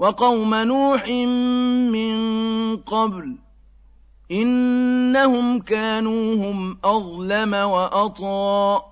وقوم نوح من قبل إنهم كانوا هم أظلم وأطغى